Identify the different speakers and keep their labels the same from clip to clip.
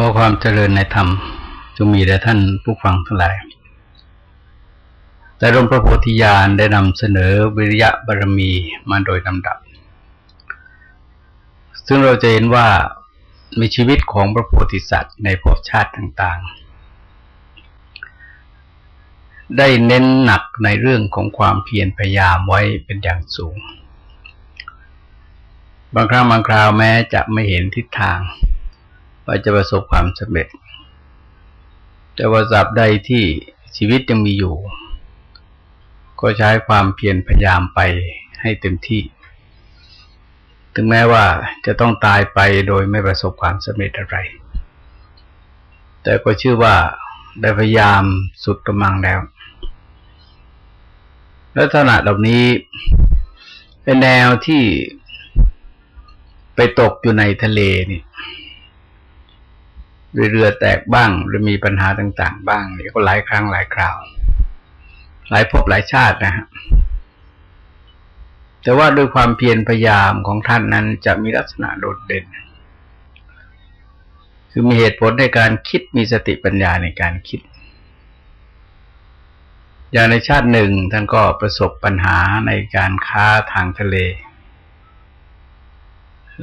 Speaker 1: ขอความเจริญในธรรมจงมีแด่ท่านผู้ฟังทั้งหลาย แต่หลวงพระโพธิญาณได้นำเสนอวิริยะบารมีมาโดยลำดับ ซึ่งเราจะเห็นว่ามีชีวิตของพระโพธิสัตว์ในภพชาติต่างๆ ได้เน้นหนักในเรื่องของความเพียรพยายามไว้เป็นอย่างสูง บางครั้งบางคราวแม้จะไม่เห็นทิศทาง ว่าจะประสบความสำเร็จ แต่ว่าสับใดที่ชีวิตยังมีอยู่ ก็ใช้ความเพียรพยายามไปให้เต็มที่ ถึงแม้ว่าจะต้องตายไปโดยไม่ประสบความสำเร็จอะไร แต่ก็ชื่อว่าได้พยายามสุดกำลังแล้ว ลักษณะเหล่านี้เป็นแนวที่ไปตกอยู่ในทะเลนี่ เรือแตกบ้าง หรือมีปัญหาต่าง ๆ บ้างนี่ก็หลายครั้งหลายคราว หลายภพหลายชาตินะฮะแต่ว่าด้วยความเพียรพยายามของท่านนั้นจะมีลักษณะโดดเด่น คือมีเหตุผลในการคิดมีสติปัญญาในการคิด อย่างในชาติหนึ่งท่านก็ประสบปัญหาในการค้าทางทะเล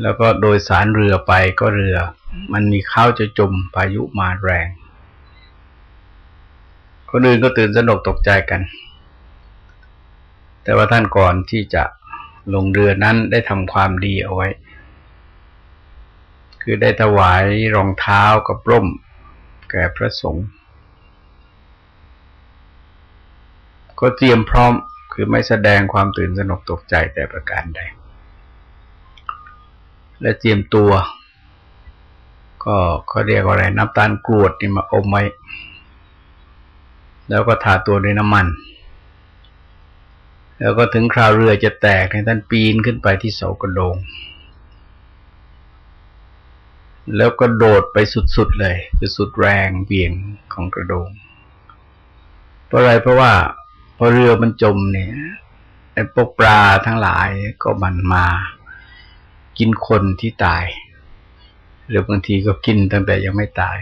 Speaker 1: แล้วก็โดยสารเรือไปก็เรือ มันมีข้าวจะจมพายุมาแรง คนอื่นก็ตื่นสนกตกใจกัน แต่ว่าท่านก่อนที่จะลงเรือนั้นได้ทำความดีเอาไว้ คือได้ถวายรองเท้ากับร่ม แก่พระสงฆ์ก็เตรียมพร้อมคือไม่แสดงความตื่นสนกตกใจแต่ประการใด และเตรียมตัว ก็เขาเรียกว่าอะไรน้ำตาลกรวดนี่มาอมไว้แล้วก็ทาตัวด้วยน้ำมัน แล้วก็ถึงคราวเรือจะแตกให้ท่านปีนขึ้นไปที่เสากระโดง แล้วก็โดดไปสุดๆเลย คือสุดแรงเบี่ยงของกระโดง เพราะอะไรเพราะว่าพอเรือมันจมเนี่ยไอ้พวกปลาทั้งหลายก็มันมา กินคนที่ตาย หรือบางทีก็กินตั้งแต่ยังไม่ตาย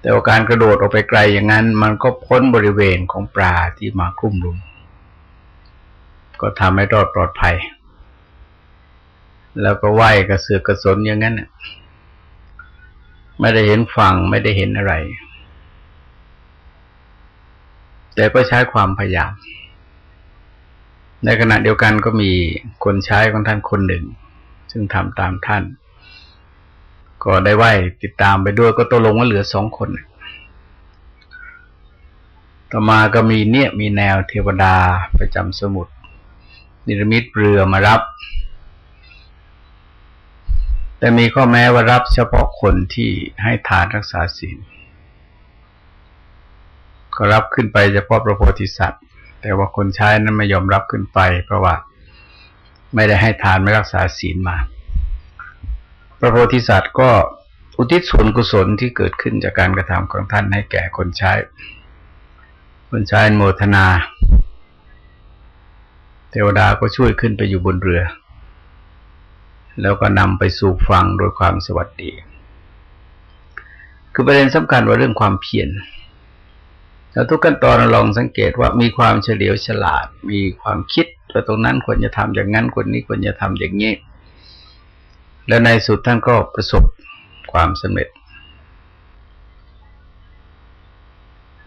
Speaker 1: แต่ว่าการกระโดดออกไปไกลอย่างนั้น มันก็พ้นบริเวณของปลาที่มาคุ้มรุม ก็ทำให้รอดปลอดภัย แล้วก็ไหวกระเสือกกระสนอย่างนั้นไม่ได้เห็นฝั่งไม่ได้เห็นอะไร แต่ก็ใช้ความพยายาม ในขณะเดียวกันก็มีคนใช้ของท่านคนหนึ่ง ซึ่งทำตามท่าน ก็ได้ไหวติดตามไปด้วยก็ตกลงว่าเหลือสองคน ต่อมาก็มีเนี่ยมีแนวเทวดาประจำสมุทรนิรมิตเรือมารับ แต่มีข้อแม้ว่ารับเฉพาะคนที่ให้ทานรักษาศีลก็รับขึ้นไปเฉพาะพระโพธิสัตว์ แต่ว่าคนใช้นั้นไม่ยอมรับขึ้นไป เพราะว่าไม่ได้ให้ทานไม่รักษาศีลมา พระโพธิสัตว์ก็อุทิศส่วนกุศลที่เกิดขึ้นจากการกระทำของท่านให้แก่คนใช้ คนใช้โมทนา เทวดาก็ช่วยขึ้นไปอยู่บนเรือ แล้วก็นำไปสู่ฟังโดยความสวัสดี คือประเด็นสำคัญว่าเรื่องความเพียร แล้วทุกขั้นตอนลองสังเกตว่ามีความเฉลียวฉลาด มีความคิดว่าตรงนั้นควรจะทำอย่างนั้นคนนี้ควรจะทำอย่างนี้ และในสุดท่านก็ประสบความสำเร็จ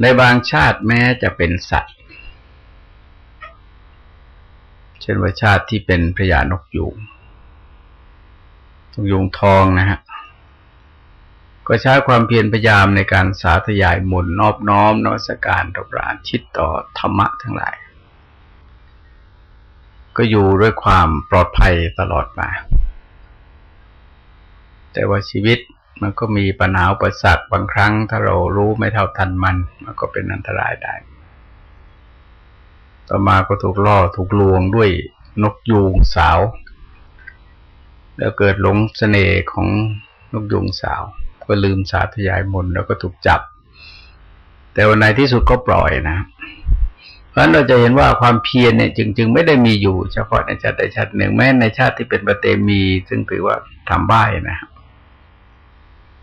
Speaker 1: ในบางชาติแม้จะเป็นสัตว์ เช่นว่าชาติที่เป็นพญานกยูงนกยูงทองนะฮะ ก็ใช้ความเพียรพยายามในการสาธยายมนนอบน้อมนวัสการต่อปราชิตต่อธรรมะทั้งหลาย ก็อยู่ด้วยความปลอดภัยตลอดมา แต่ว่าชีวิตมันก็มีปัญหาอุปสรรคบางครั้ง ถ้าเรารู้ไม่เท่าทันมัน มันก็เป็นอันตรายได้ ต่อมาก็ถูกล่อถูกลวงด้วยนกยูงสาว แล้วเกิดหลงเสน่ห์ของนกยูงสาว ก็ลืมสาธยายมนแล้วก็ถูกจับ แต่วันในที่สุดก็ปล่อยนะ เพราะนั้นเราจะเห็นว่าความเพียรเนี่ย จึงจึงไม่ได้มีอยู่ เฉพาะในชาติใดชาติหนึ่งแม้ในชาติที่เป็นปเตมี ซึ่งถือว่าทำบ้ายนะครับ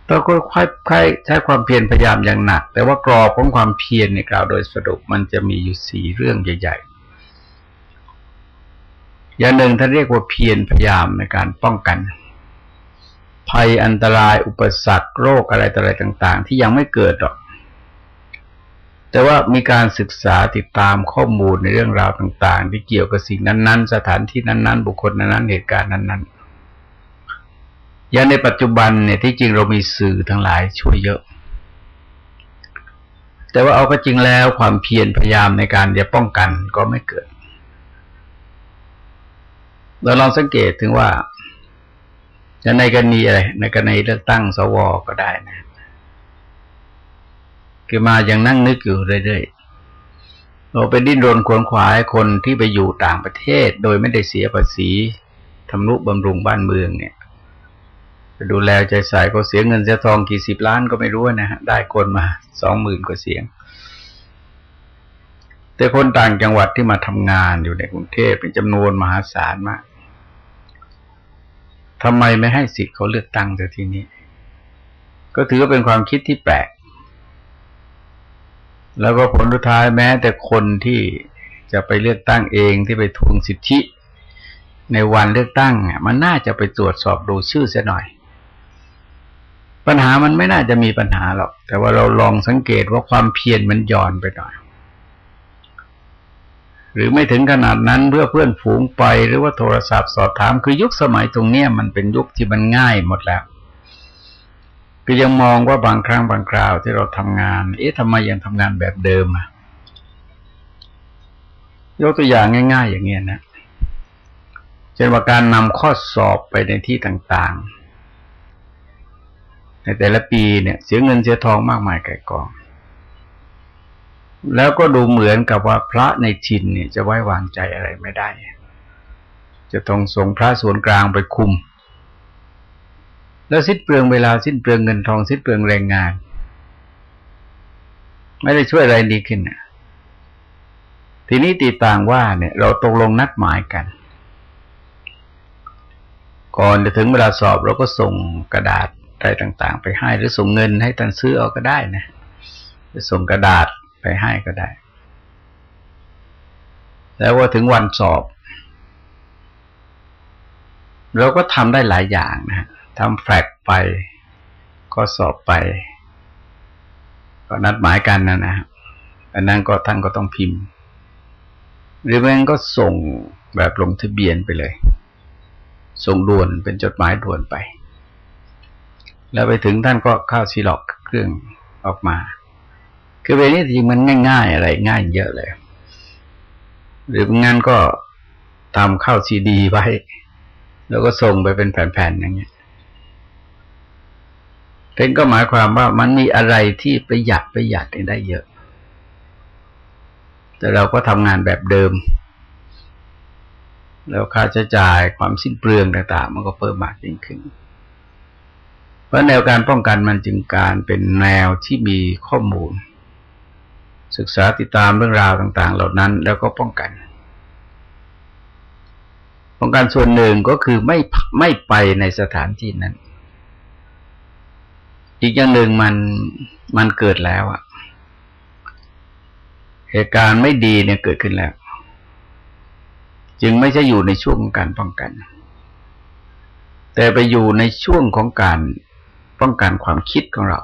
Speaker 1: เราก็ค่อยๆใช้ความเพียรพยายามอย่างหนัก แต่ว่ากรอบของความเพียรในกล่าวโดยสรุปมันจะมีอยู่สี่เรื่องใหญ่ๆ อย่างหนึ่งท่านเรียกว่าเพียรพยายามในการป้องกัน ภัยอันตรายอุปสรรคโรคอะไรต่ออะไรต่าง ๆ ที่ยังไม่เกิดหรอก แต่ว่ามีการศึกษาติดตามข้อมูลในเรื่องราวต่าง ๆ ที่เกี่ยวกับสิ่งนั้นๆ สถานที่นั้น ๆ บุคคลนั้นๆเหตุการณ์นั้น ๆ อย่างในปัจจุบันเนี่ยที่จริงเรามีสื่อทั้งหลายช่วยเยอะ แต่ว่าเอาก็จริงแล้วความเพียรพยายามในการจะป้องกันก็ไม่เกิดเราลองสังเกตถึงว่า จะในกรณีอะไรในกรณีเลือกตั้งสวก็ได้นะคือมาอย่างนั่งนึกอยู่เรื่อยๆเราไปดิ้นรนขวนขวายคนที่ไปอยู่ต่างประเทศ โดยไม่ได้เสียภาษีทำนุบำรุงบ้านเมืองเนี่ยดูแลใจใส่ก็เสียเงินเสียทองกี่สิบล้านก็ไม่รู้นะฮะได้คนมาสองหมื่นกว่าเสียง แต่คนต่างจังหวัดที่มาทำงานอยู่ในกรุงเทพเป็นจำนวนมหาศาลมาก ทำไมไม่ให้สิทธิ์เขาเลือกตั้งแต่ทีนี้ ก็ถือว่าเป็นความคิดที่แปลก แล้วก็ผลสุดท้ายแม้ แต่คนที่จะไปเลือกตั้งเองที่ไปทวงสิทธิ ในวันเลือกตั้งมันน่าจะไปตรวจสอบดูชื่อเสียหน่อย ปัญหามันไม่น่าจะมีปัญหาหรอก แต่ว่าเราลองสังเกตว่าความเพียรมันย่อนไปหน่อย หรือไม่ถึงขนาดนั้นเพื่อเพื่อนฝูงไปหรือว่าโทรศัพท์สอบถามคือยุคสมัยตรงเนี้ยมันเป็นยุคที่มันง่ายหมดแล้วคือยังมองว่าบางครั้งบางคราวที่เราทำงาน เอ๊ะทำไมยังทำงานแบบเดิมอะยกตัวอย่างง่าย ๆ อย่างเงี้ยนะเช่นว่าการนำข้อสอบไปในที่ต่างๆ ในแต่ละปีเนี่ย เสียเงินเสียทองมากมายไก่กอง แล้วก็ดูเหมือนกับว่าพระในชินเนี่ยจะไว้วางใจอะไรไม่ได้ จะต้องส่งพระส่วนกลางไปคุม แล้วสิ้นเปลืองเวลาสิ้นเปลืองเงินทองสิ้นเปลืองแรงงาน ไม่ได้ช่วยอะไรดีขึ้นนะทีนี้ตีต่างว่าเนี่ย เราตกลงนัดหมายกัน ก่อนจะถึงเวลาสอบเราก็ส่งกระดาษอะไรต่าง ๆ ไปให้หรือส่งเงินให้ท่านซื้อเอาก็ได้นะส่งกระดาษ ให้ก็ได้ แล้วว่าถึงวันสอบ เราก็ทำได้หลายอย่างนะทำแฟกไป ก็สอบไป ก็นัดหมายกันนะนะอันนั้นก็ท่านก็ต้องพิมพ์ หรือแม่งก็ส่งแบบลงทะเบียนไปเลย ส่งด่วนเป็นจดหมายด่วนไป แล้วไปถึงท่านก็เข้าซีล็อกเครื่องออกมา คือเวนี้จริงมันง่าย ๆ อะไร ง่ายเยอะเลย หรืองั้นก็ทำเข้าซีดีไว้ แล้วก็ส่งไปเป็นแผ่นๆอย่างเงี้ยเ็นก็หมายความว่ามันมีอะไรที่ประหยัดประหยัดได้เยอะ แต่เราก็ทำงานแบบเดิม แล้วค่าใช้จ่ายความสิ้นเปลืองต่างๆ มันก็เพิ่มมากยิ่งขึ้น เพราะแนวการป้องกันมันจึงการเป็นแนวที่มีข้อมูล ศึกษาติดตามเรื่องราวต่าง ๆ เหล่านั้น แล้วก็ป้องกัน ป้องกันส่วนหนึ่งก็คือไม่ไม่ไปในสถานที่นั้น อีกอย่างหนึ่งมันมันเกิดแล้วอะเหตุการณ์ไม่ดีเนี่ยเกิดขึ้นแล้ว จึงไม่ใช่อยู่ในช่วงของการป้องกัน แต่ไปอยู่ในช่วงของการป้องกันความคิดของเรา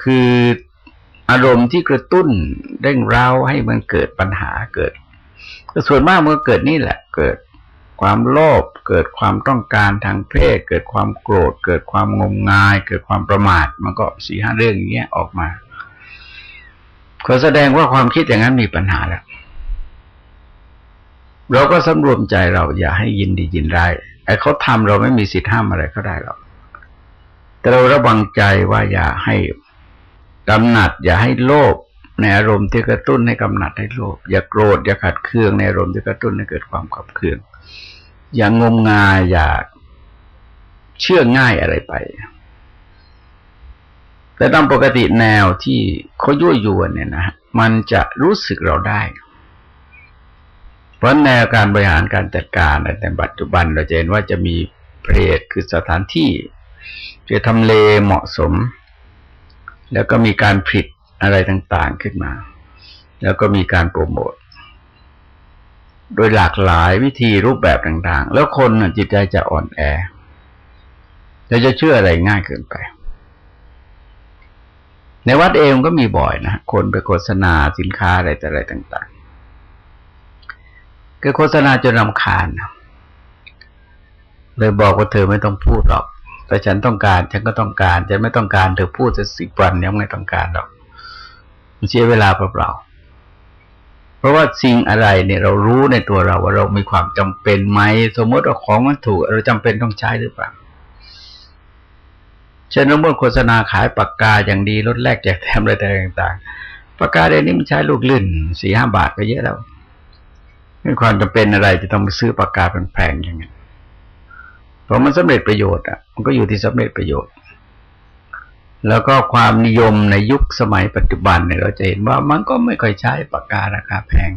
Speaker 1: คือ อารมณ์ที่กระตุ้นเร่งเร้าให้มันเกิดปัญหาเกิดก็ส่วนมากมันก็เกิดนี่แหละ เกิดความโลภเกิดความต้องการทางเพศ เกิดความโกรธ เกิดความงมงาย เกิดความประมาท มันก็สี่ห้าเรื่องอย่างเงี้ยออกมาก็แสดงว่าความคิดอย่างนั้นมีปัญหาแล้ว เราก็สำรวมใจเราอย่าให้ยินดียินร้ายไอ้เขาทำเราไม่มีสิทธิ์ห้ามอะไรเขาได้หรอกแต่เราระวังใจว่าอย่าให้ กำหนัดอย่าให้โลภในอารมณ์ที่กระตุ้นให้กำหนัดให้โลภอย่าโกรธอย่าขัดเคืองในอารมณ์ที่กระตุ้นให้เกิดความขัดเคือง อย่างงมงายอย่าเชื่อง่ายอะไรไป แต่ตามปกติแนวที่เขายั่วยวนเนี่ยนะมันจะรู้สึกเราได้ เพราะแนวการบริหารการจัดการในปัจจุบันเราจะเห็นว่าจะมีเพลทคือสถานที่จะทำเลเหมาะสม แล้วก็มีการผลิตอะไรต่างๆขึ้นมา แล้วก็มีการโปรโมท โดยหลากหลายวิธีรูปแบบต่างๆ แล้วคนจิตใจจะอ่อนแอจะจะเชื่ออะไรง่ายเกินไป ในวัดเองก็มีบ่อยนะคนไปโฆษณาสินค้าอะไรแต่อะไรต่างๆก็โฆษณาจนรำคาญเลยบอกว่าเธอไม่ต้องพูดหรอก แต่ฉันต้องการฉันก็ต้องการฉันไม่ต้องการเธอพูดจะสิบวันยังไม่ต้องการหรอกมันเสียเวลาเปล่าๆเพราะว่าสิ่งอะไรเนี่ยเรารู้ในตัวเราว่าเรามีความจำเป็นไหมสมมติว่าของมันถูกเราจำเป็นต้องใช้หรือเปล่าเช่นสมมติโฆษณาขายปากกาอย่างดีลดแลกแจกแถมอะไรต่างๆปากกาเดี๋ยวนี้มันใช้ลูกลื่นสี่ห้าบาทก็เยอะแล้วม่ความจำเป็นอะไรจะต้องไปซื้อปากกาแพงๆอย่างนี้ เพราะมันสำเร็จประโยชน์อะมันก็อยู่ที่สำเร็จประโยชน์ แล้วก็ความนิยมในยุคสมัยปัจจุบันเนี่ยเราจะเห็นว่ามันก็ไม่ค่อยใช้ปากการาคาแพง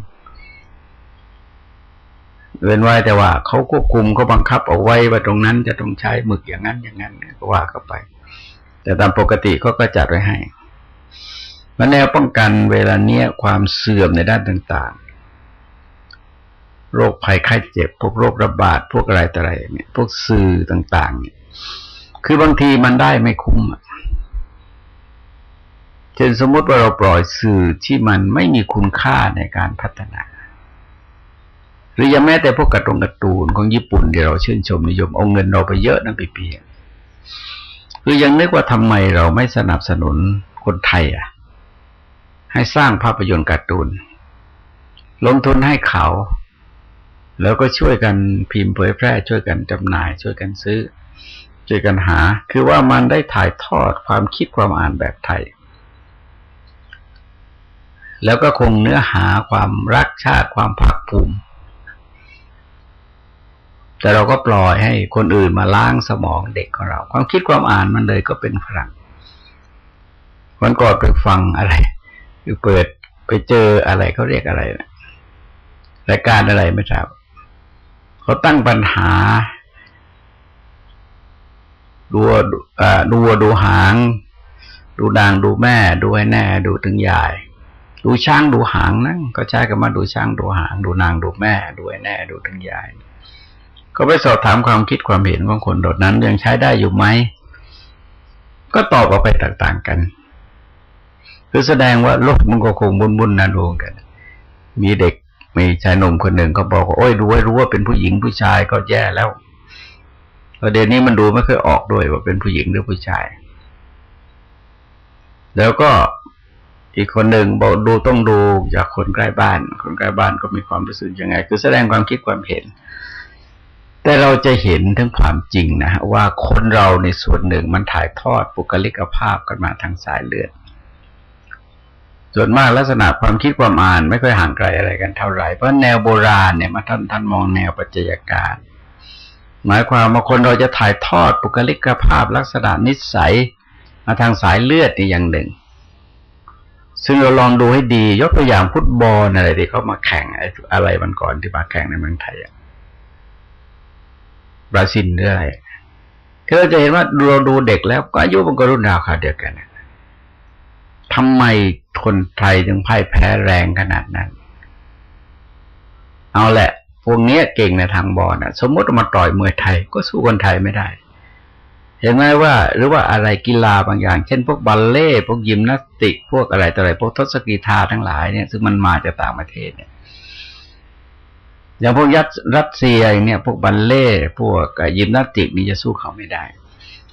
Speaker 1: เว้นไว้แต่ว่าเขาควบคุมเขาบังคับเอาไว้ว่าตรงนั้นจะต้องใช้หมึกอย่างนั้นอย่างนั้นก็ว่าเข้าไป แต่ตามปกติเขาก็จัดไว้ให้มันแนวป้องกันเวลาเนี้ยความเสื่อมในด้านต่าง โรคภัยไข้เจ็บ พวกโรคระบาด พวกอะไรต่ออะไรเนี่ยพวกสื่อต่าง ๆ เนี่ย คือบางทีมันได้ไม่คุ้มเช่นสมมติว่าเราปล่อยสื่อที่มันไม่มีคุณค่าในการพัฒนา หรือยังแม้แต่พวกกระตรงกระตูนของญี่ปุ่นที่เราชื่นชมนิยมเอาเงินเราไปเยอะนั่นไปเปลี่ยนคือยังนึกว่าทำไมเราไม่สนับสนุนคนไทยอะ ให้สร้างภาพยนตร์การ์ตูนลงทุนให้เขา แล้วก็ช่วยกันพิมพ์เผยแพร่ ช่วยกันจำหน่าย ช่วยกันซื้อ ช่วยกันหา คือว่ามันได้ถ่ายทอดความคิดความอ่านแบบไทย แล้วก็คงเนื้อหาความรักชาติความภาคภูมิ แต่เราก็ปล่อยให้คนอื่นมาล้างสมองเด็กของเรา ความคิดความอ่านมันเลยก็เป็นฝรั่งวันก่อนไปฟังอะไรคือเปิดไปเจออะไรเขาเรียกอะไรนะรายการอะไรไม่ทราบ เขาตั้งปัญหาดูดูดูหาง ดูดางดูแม่ ดูให้แน่ ดูถึงยาย ดูช้างดูหางนั่นก็ใช้กันมาดูช้างดูหาง ดูนางดูแม่ ดูให้แน่ ดูถึงยาย ก็ไปสอบถามความคิดความเห็นของคนดดนั้นยังใช้ได้อยู่ไหมก็ตอบออกไปต่างๆกันคือแสดงว่าโลกมันก็คงบุญๆนะดูกัน มีเด็ก มีชายหนุ่มคนหนึ่งก็บอกว่าโอ้ยดูให้รู้ว่าเป็นผู้หญิงผู้ชายก็แย่แล้วประเด็นนี้มันดูไม่เคยออกด้วยว่าเป็นผู้หญิงหรือผู้ชาย แล้วก็อีกคนหนึ่งบอกดูต้องดูจากคนใกล้บ้าน คนใกล้บ้านก็มีความรู้สึกยังไง คือแสดงความคิดความเห็น แต่เราจะเห็นทั้งความจริงนะว่าคนเราในส่วนหนึ่งมันถ่ายทอดปุกลิกภาพกันมาทางสายเลือด ส่วนมากลักษณะความคิดความอ่านไม่ค่อยห่างไกลอะไรกันเท่าไหร่เพราะแนวโบราณเนี่ยมาท่านท่านมองแนวปัจจัยการ หมายความว่าคนเราจะถ่ายทอดปุกลิกภาพลักษณะนิสัย มาทางสายเลือดในอย่างหนึ่ง ซึ่งเราลองดูให้ดี ยกตัวอย่างฟุตบอลอะไรที่เขามาแข่งอะไรมันก่อนที่มาแข่งในเมืองไทยอะบราซิลหรืออะไรก็จะเห็นว่าเราดูเด็กแล้วก็อายุมันก็รุ่นราวคาเดียวกัน ทำไมคนไทยถึงพ่ายแพ้แรงขนาดนั้น เอาแหละ พวกนี้เก่งในทางบอลนะสมมติมาต่อยมวยไทย ก็สู้คนไทยไม่ได้ เห็นไหมว่า หรือว่าอะไรกีฬาบางอย่าง เช่น พวกบัลเล่พวกยิมนาสติก พวกอะไรต่ออะไร พวกทศกีฬาทั้งหลายเนี่ย ซึ่งมันมาจากต่างประเทศเนี่ยอย่างพวกยัดรัสเซียเนี่ย พวกบัลเล่ พวกยิมนาสติกนี่จะสู้เขาไม่ได้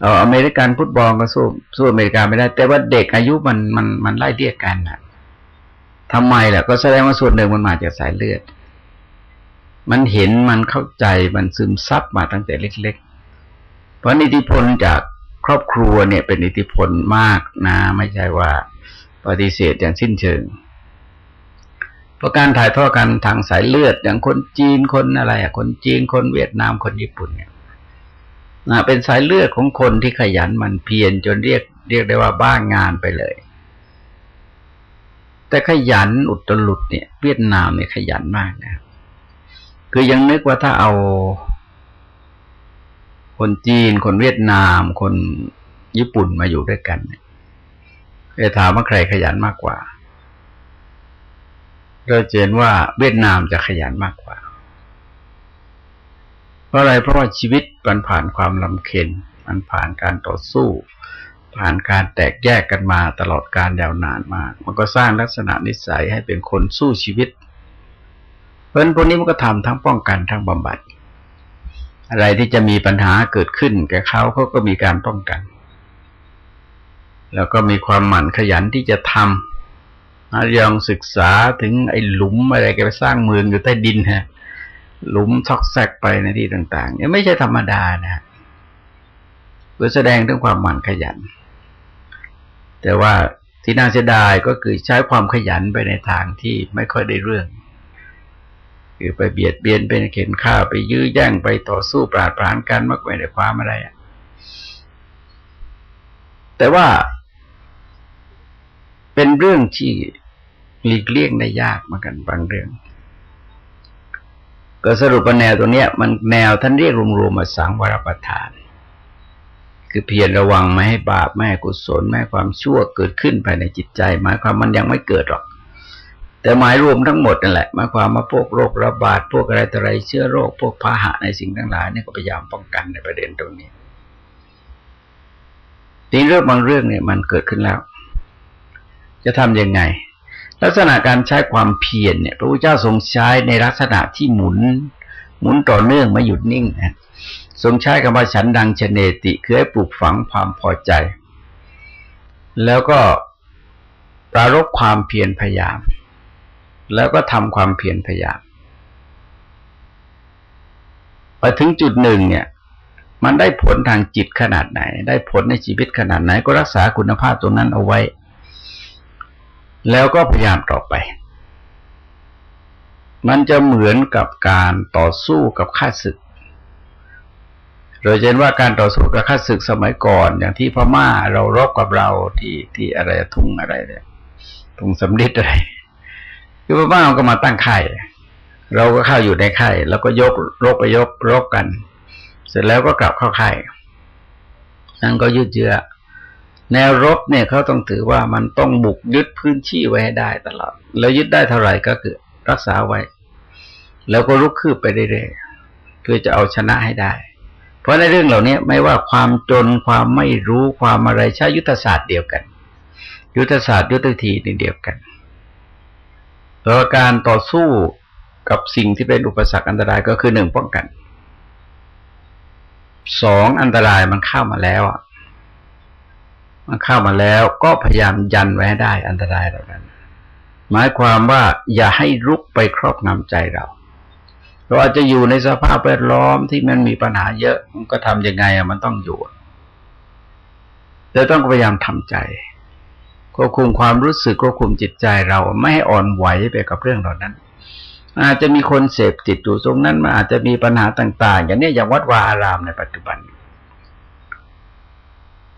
Speaker 1: เอออเมริกันฟุตบอลก็สู้สู้อเมริกาไม่ได้ แต่ว่าเด็กอายุมันมันมันไล่เรียกกันนะทำไมล่ะ ก็แสดงว่าส่วนหนึ่งมันมาจากสายเลือด มันเห็นมันเข้าใจมันซึมซับมาตั้งแต่เล็ก ๆ เพราะอิทธิพลจากครอบครัวเนี่ย เป็นอิทธิพลมากนะไม่ใช่ว่าปฏิเสธอย่างสิ้นเชิงเพราะการถ่ายทอดกันทางสายเลือดอย่างคนจีนคนอะไรอะคนจีนคนเวียดนามคนญี่ปุ่นเนี่ย นะเป็นสายเลือดของคนที่ขยันมันเพียรจนเรียกเรียกได้ว่าบ้างงานไปเลย แต่ขยันอุตลุดเนี่ย เวียดนามเนี่ยขยันมากนะ คือยังนึกว่าถ้าเอา คนจีนคนเวียดนาม คนญี่ปุ่นมาอยู่ด้วยกันจะถามว่าใครขยันมากกว่าเราเห็นว่าเวียดนามจะขยันมากกว่า เพราะอะไรเพราะว่าชีวิต มันผ่านความลำเค็ญมันผ่านการต่อสู้ ผ่านการแตกแยกกันมาตลอดการยาวนานมาก มันก็สร้างลักษณะนิสัยให้เป็นคนสู้ชีวิต เพราะนั้นพวกนี้มันก็ทำทั้งป้องกันทั้งบำบัด อะไรที่จะมีปัญหาเกิดขึ้นแก่เขาเขาก็มีการป้องกัน แล้วก็มีความหมั่นขยันที่จะทำอายังศึกษาถึงไอ้หลุมอะไรแกไปสร้างเมืองอยู่ใต้ดินฮะ หลุมซอกแซกไปในที่ต่างๆเนี่ยไม่ใช่ธรรมดานะเพื่อแสดงถึงความหมั่นขยัน แต่ว่าที่น่าเสียดายก็คือใช้ความขยันไปในทางที่ไม่ค่อยได้เรื่อง คือไปเบียดเบียนเป็นเข็นฆ่าไปยื้อแย่งไปต่อสู้ปราดปรานกันมากไม่ได้ความอะไรอะแต่ว่าเป็นเรื่องที่หลีกเลี่ยงได้ยากเหมือนกันบางเรื่อง ก็สรุปว่าแนวตัวนี้มันแนวท่านเรียกรวมๆมาสังวรประทาน คือเพียรระวังไม่ให้บาปไม่ให้กุศลไม่ให้ความชั่วเกิดขึ้นภายในจิตใจ หมายความมันยังไม่เกิดหรอก แต่หมายรวมทั้งหมดนั่นแหละหมายความว่าพวกโรคระบาดพวกอะไรต่ออะไรเชื้อโรค พวกพาหะในสิ่งทั้งหลายนี่ก็พยายามป้องกันในประเด็นตรงนี้ทีเรื่องบางเรื่องเนี่ยมันเกิดขึ้นแล้ว จะทํำยังไง ลักษณะการใช้ความเพียรเนี่ยพระพุทธเจ้าทรงใช้ในลักษณะที่หมุน หมุนต่อเนื่องไม่หยุดนิ่งนะทรงใช้คำว่าฉันดังชเนติคือให้ปลูกฝังความพอใจ แล้วก็ปรารบความเพียรพยายาม แล้วก็ทำความเพียรพยายามไปถึงจุดหนึ่งเนี่ยมันได้ผลทางจิตขนาดไหน ได้ผลในชีวิตขนาดไหน ก็รักษาคุณภาพตรงนั้นเอาไว้ แล้วก็พยายามต่อไป มันจะเหมือนกับการต่อสู้กับข้าศึกโดยเช่นว่าการต่อสู้กับข้าศึกสมัยก่อนอย่างที่พม่าเรารบกับเราที่ที่อะไรทุ่งอะไรเนี่ยทุ่งสำลิดอะไรคือพม่าก็มาตั้งค่ายเราก็เข้าอยู่ในค่ายแล้วก็ยกรบไปยกรบกัน เสร็จแล้วก็กลับเข้าค่ายนั่นก็ยืดเยื้อ แนวรบเนี่ยเขาต้องถือว่ามันต้องบุกยึดพื้นที่ไว้ให้ได้ตลอด แล้วยึดได้เท่าไหร่ก็คือรักษาไว้ แล้วก็ลุกคืบไปเรื่อยๆเพื่อจะเอาชนะให้ได้ เพราะในเรื่องเหล่านี้ไม่ว่าความจนความไม่รู้ความอะไรใช้ยุทธศาสตร์เดียวกัน ยุทธศาสตร์ยุทธทีนี่เดียวกันเพราะการต่อสู้กับสิ่งที่เป็นอุปสรรคอันตรายก็คือหนึ่งป้องกันสองอันตรายมันเข้ามาแล้วอะ มันเข้ามาแล้วก็พยายามยันไว้ได้อันตรายเหล่านั้น หมายความว่าอย่าให้รุกไปครอบงำใจเรา เราอาจจะอยู่ในสภาพแวดล้อมที่มันมีปัญหาเยอะมันก็ทำยังไงอะมันต้องอยู่แต่ต้องพยายามทำใจควบคุมความรู้สึกควบคุมจิตใจเราไม่ให้อ่อนไหวไปกับเรื่องเหล่านั้น อาจจะมีคนเสพติดอยู่ตรงนั้นมันอาจจะมีปัญหาต่าง ๆ อย่างนี้อย่างวัดวาอารามในปัจจุบัน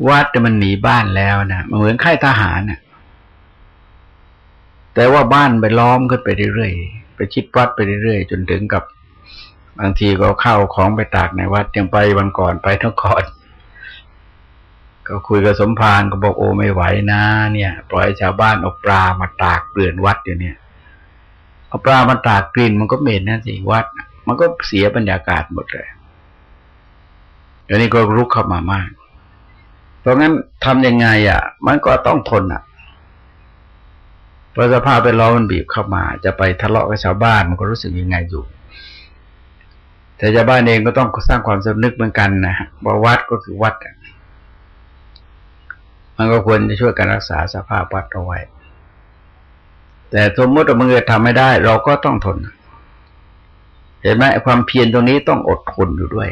Speaker 1: วัดมันหนีบ้านแล้วนะมันเหมือนค่ายทหารนะแต่ว่าบ้านไปล้อมขึ้นไปเรื่อยๆไปชิดวัดไปเรื่อยๆจนถึงกับบางทีก็เข้าของไปตากในวัดยังไปวันก่อนไปทั้งก่อน ก็คุยกับสมภารก็บอกโอ้ไม่ไหวนะเนี่ย ปล่อยชาวบ้านเอาปลามาตากเกลื่อนวัดอยู่เนี่ยเอาปลามาตากกลิ่นมันก็เหม็นนะสิวัด มันก็เสียบรรยากาศหมดเลยอันนี้ก็รุกเข้ามามาก ราะงั้นทำยังไงอะ มันก็ต้องทนอะเพราะสภาพเป็นล้อมันบีบเข้ามา จะไปทะเลาะกับชาวบ้านมันก็รู้สึกยังไงอยู่ แต่ชาวบ้านเองก็ต้องสร้างความสำนึกเหมือนกันนะว่าวัดก็คือวัดมันก็ควรจะช่วยกันรักษาสภาพวัดเอาไว้ แต่สมมติว่ามือทำไม่ได้ เราก็ต้องทน เห็นไหมความเพียรตรงนี้ต้องอดทนอยู่ด้วย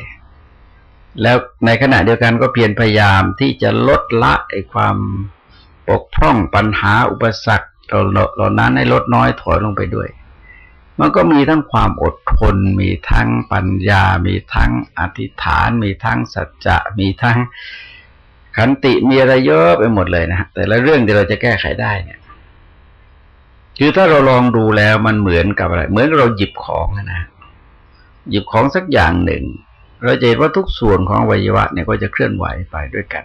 Speaker 1: แล้วในขณะเดียวกันก็เพียรพยายามที่จะลดละไอ้ความปกพร่องปัญหาอุปสรรคเหล่านั้นให้ลดน้อยถอยลงไปด้วย มันก็มีทั้งความอดทน มีทั้งปัญญา มีทั้งอธิษฐาน มีทั้งสัจจะ มีทั้งขันติ มีอะไรเยอะไปหมดเลยนะฮะแต่ละเรื่องที่เราจะแก้ไขได้เนี่ย คือถ้าเราลองดูแล้วมันเหมือนกับอะไร เหมือนเราหยิบของนะ หยิบของสักอย่างหนึ่ง เราจะเห็นว่าทุกส่วนของวัยวะเนี่ยก็จะเคลื่อนไหวไปด้วยกัน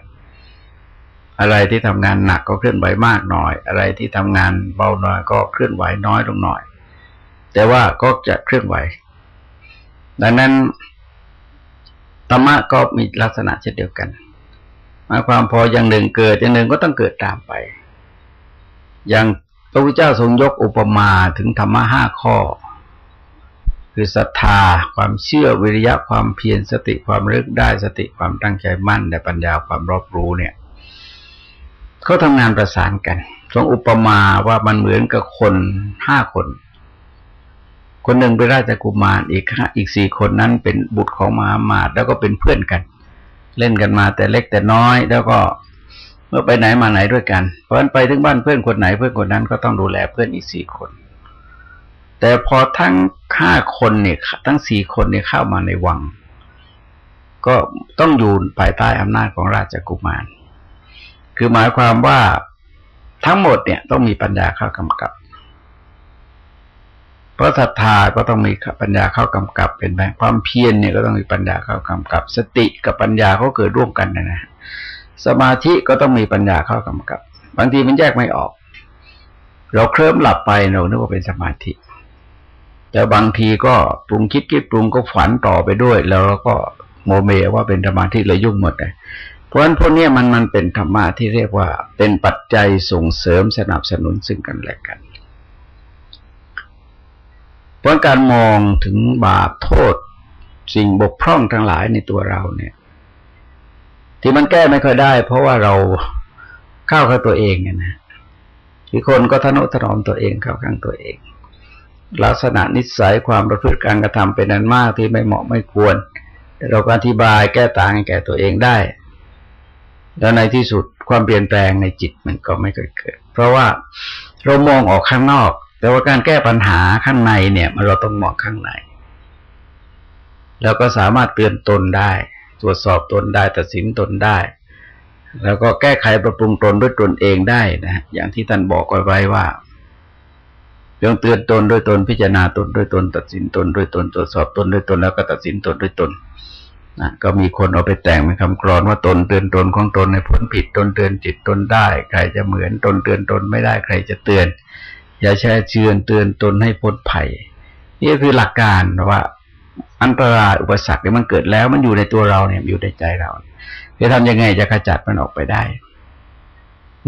Speaker 1: อะไรที่ทำงานหนักก็เคลื่อนไหวมากหน่อย อะไรที่ทำงานเบาหน่อยก็เคลื่อนไหวน้อยลงหน่อย แต่ว่าก็จะเคลื่อนไหว ดังนั้นธรรมะก็มีลักษณะเช่นเดียวกันมาความพออย่างหนึ่งเกิดอย่างหนึ่งก็ต้องเกิดตามไป อย่างพระพุทธเจ้าทรงยกอุปมาถึงธรรมะห้าข้อ คือศรัทธาความเชื่อวิริยะความเพียรสติความรึกได้สติความตั้งใจมั่นและปัญญาความรอบรู้เนี่ยเขาทำงานประสานกันทรงอุปมาว่ามันเหมือนกับคนห้าคน คนหนึ่งเป็นราชกุมารอีกอีกสี่คนนั้นเป็นบุตรของมหามาตแล้วก็เป็นเพื่อนกัน เล่นกันมาแต่เล็กแต่น้อยแล้วก็เมื่อไปไหนมาไหนด้วยกัน เพราะฉะนั้นไปถึงบ้านเพื่อนคนไหนเพื่อนคนนั้นก็ต้องดูแลเพื่อนอีกสี่คน แต่พอทั้งห้าคนเนี่ย ทั้งสี่คนเนี่ยเข้ามาในวัง ก็ต้องอยู่ภายใต้อำนาจของราชกุมาร คือหมายความว่าทั้งหมดเนี่ยต้องมีปัญญาเข้ากำกับ เพราะศรัทธาก็ต้องมีปัญญาเข้ากำกับเป็นแบบความเพียรเนี่ยก็ต้องมีปัญญาเข้ากำกับ สติกับปัญญาเขาเกิดร่วมกันนะนะสมาธิก็ต้องมีปัญญาเข้ากำกับ บางทีมันแยกไม่ออก เราเคลิ้มหลับไปเรานึกว่าเป็นสมาธิ แต่บางทีก็ปรุงคิดคิดปรุงก็ฝันต่อไปด้วย แล้วเราก็โมเมว่าเป็นสมาธิเลยยุ่งหมดเลยเพราะฉะนั้นพวกนี้มันมันเป็นธรรมะที่เรียกว่า เป็นปัจจัยส่งเสริมสนับสนุนซึ่งกันและกัน เพราะการมองถึงบาปโทษ สิ่งบกพร่องทั้งหลายในตัวเราเนี่ย ที่มันแก้ไม่ค่อยได้ เพราะว่าเราเข้าข้างตัวเองเนี่ยนะที่คนก็ทะนุถนอมตัวเองเข้าข้างตัวเอง ลักษณะนิสัยความประพฤติการกระทำเป็นนั้นมากที่ไม่เหมาะไม่ควร แต่เราก็อธิบายแก้ต่างให้แก่ตัวเองได้ แล้วในที่สุดความเปลี่ยนแปลงในจิตมันก็ไม่เกิดเกิด เพราะว่าเรามองออกข้างนอก แต่ว่าการแก้ปัญหาข้างในเนี่ย มันเราต้องมองข้างใน แล้วก็สามารถเตือนตนได้ ตรวจสอบตนได้ตัดสินตนได้ แล้วก็แก้ไขปรับปรุงตนด้วยตนเองได้นะอย่างที่ท่านบอกไว้ว่า เรื่องเตือนตนด้วยตนพิจารณาตนด้วยตน ตัดสินตนด้วยตนตรวจสอบตนด้วยตนแล้วก็ตัดสินตนด้วยตนนะก็มีคนเอาไปแต่งเป็นคำกรอนว่าตนเตือนตนของตนในพ้นผิดตนเตือนจิตตนได้ ใครจะเหมือนตนเตือนตนไม่ได้ใครจะเตือน อย่าแช่เชือนเตือนตนให้พ้นภัยนี่คือหลักการว่าอันตรายอุปสรรคเนี่ยมันเกิดแล้วมันอยู่ในตัวเราเนี่ยอยู่ในใจเราจะทำยังไงจะขจัดมันออกไปได้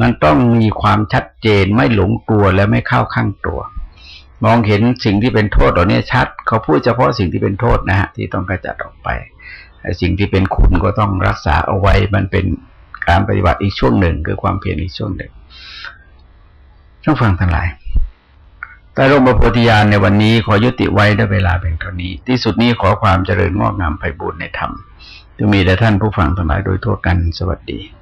Speaker 1: มันต้องมีความชัดเจนไม่หลงตัวและไม่เข้าข้างตัว มองเห็นสิ่งที่เป็นโทษเหล่านี้ชัด เขาพูดเฉพาะสิ่งที่เป็นโทษนะฮะที่ต้องกระจัดออกไปสิ่งที่เป็นคุณก็ต้องรักษาเอาไว้มันเป็นการปฏิบัติอีกช่วงหนึ่ง คือความเพียรอีกช่วงหนึ่งช่องฟังทั้งหลายใต้ร่มพระโพธิญาณในวันนี้ขอยุติไว้ด้วยเวลาเป็นเท่านี้ ที่สุดนี้ขอความเจริญงอกงามไปบูรณนธรรมจะมีแด่ท่านผู้ฟังทั้งหลายโดยทั่วกันสวัสดี